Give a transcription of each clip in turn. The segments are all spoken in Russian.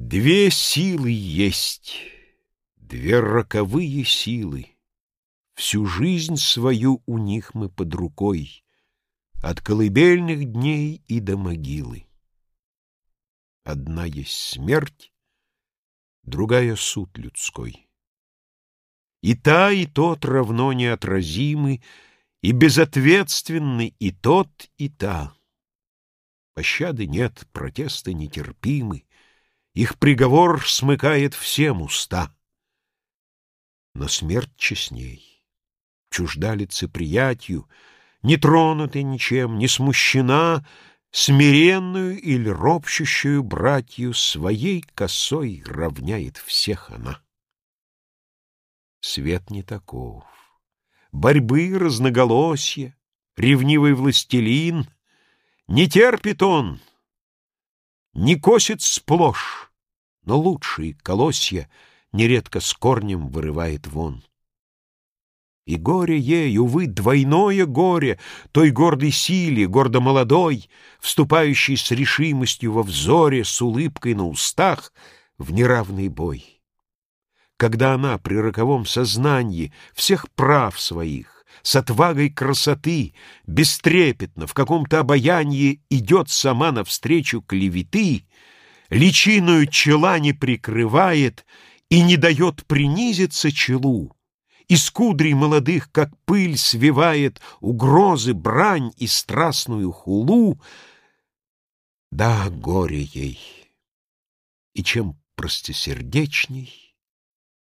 Две силы есть, две роковые силы. Всю жизнь свою у них мы под рукой, От колыбельных дней и до могилы. Одна есть смерть, другая — суд людской. И та, и тот равно неотразимы, И безответственны и тот, и та. Пощады нет, протесты нетерпимы, их приговор смыкает всем уста. Но смерть честней, чужда лицеприятию, Не тронута ничем, не смущена, Смиренную или ропщущую братью Своей косой равняет всех она. Свет не таков. Борьбы, разноголосья, Ревнивый властелин — Не терпит он, не косит сплошь, но лучшие колосья нередко с корнем вырывает вон. И горе ей, увы, двойное горе, той гордой силе, гордо молодой, вступающей с решимостью во взоре, с улыбкой на устах, в неравный бой. Когда она при роковом сознании всех прав своих, с отвагой красоты, бестрепетно, в каком-то обаянии идет сама навстречу клеветы, личиною чела не прикрывает и не дает принизиться челу, из кудрей молодых, как пыль, свивает угрозы, брань и страстную хулу, да, горе ей. И чем простосердечней,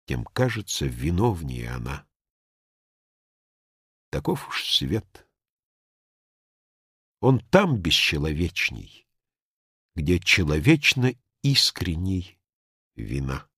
тем, кажется, виновнее она. Таков уж свет. Он там бесчеловечней, где человечно искренней вина.